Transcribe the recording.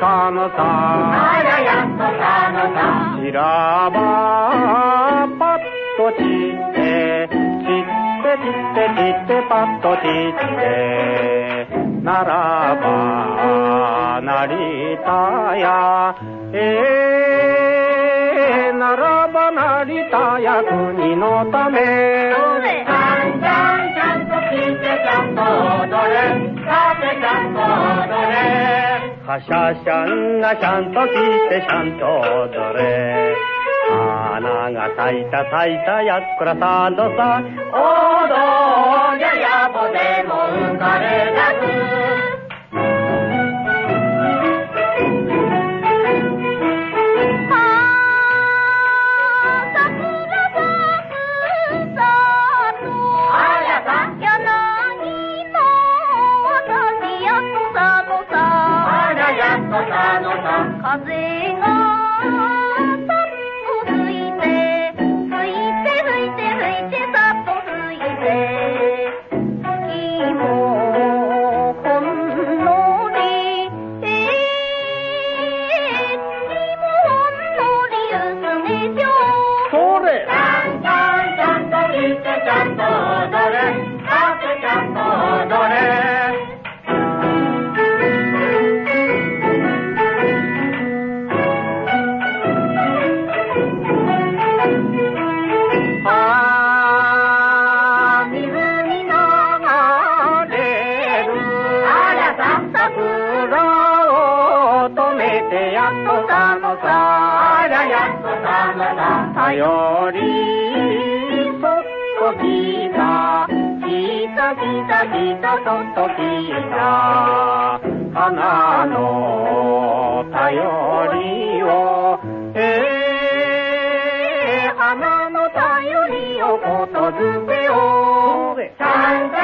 たのさあらやっとたのさ。しらばパッと散って散って散って散ってパッと散ってならば成田やえー、ならば成田や国のためちゃんちゃんちゃんと聞いてちゃんと踊れさてちゃんと踊れはしゃしゃんがちゃんと聞いてちゃんと踊れ。花が咲いた咲いたやっこらさどさ踊れ。めじょそれちゃんちゃんちゃんと聞いてちゃんと踊れてやっとたのさあらやっとたのさ頼りそっと聞いた聞いた聞いた聞いたそっと聞いた花の頼りをえー、花の頼りをことづけようちゃんちゃん